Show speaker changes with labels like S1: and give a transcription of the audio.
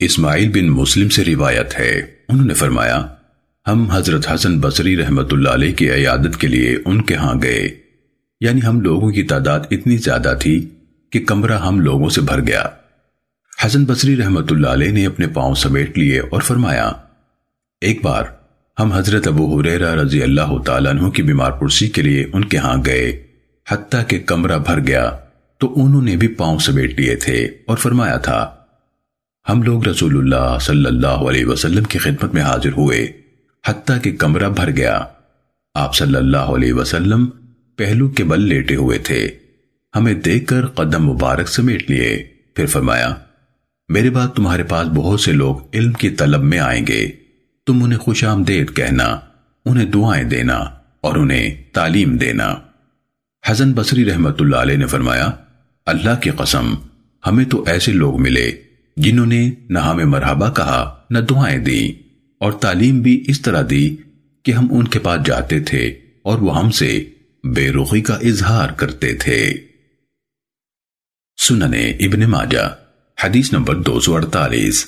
S1: اسماعیل بن مسلم سے روایت ہے۔ انہوں نے فرمایا، ہم حضرت حسن بصری رحمت اللہ علیہ کی عیادت کے لیے ان کے ہاں گئے۔ یعنی ہم لوگوں کی تعداد اتنی زیادہ تھی کہ کمرہ ہم لوگوں سے بھر گیا۔ حسن بصری رحمت اللہ علیہ نے اپنے پاؤں سمیٹ لیے اور فرمایا، ایک بار ہم حضرت ابو حریرہ رضی اللہ تعالیٰ عنہ کی بیمار پرسی کے لیے ان کے ہاں گئے۔ حتیٰ کہ کمرہ بھر گیا تو انہوں نے بھی پاؤں سمیٹ لیے تھے اور فرمایا تھا ہم لوگ رسول اللہ صلی اللہ علیہ وسلم کی خدمت میں حاضر ہوئے، حتیٰ کہ کمرہ بھر گیا۔ آپ صلی اللہ علیہ وسلم پہلو کے بل لیٹے ہوئے تھے۔ ہمیں دیکھ کر قدم مبارک سمیٹ لیے۔ پھر فرمایا، میرے بعد تمہارے پاس بہت سے لوگ علم کی طلب میں آئیں گے۔ تم انہیں خوش آمدید کہنا، انہیں دعائیں دینا اور انہیں تعلیم دینا۔ حسن بصری رحمت اللہ علیہ نے فرمایا، اللہ کی قسم، ہمیں تو ایسے لوگ ملے جنہوں نے نہ ہمیں مرحبا کہا، نہ دعائیں دیں۔ اور تعلیم بھی اس طرح دی کہ ہم ان کے پاس جاتے تھے اور وہ ہم سے بے رخی کا اظہار کرتے تھے۔ سننے ابن ماجہ، حدیث نمبر دو سو اڑتالیس۔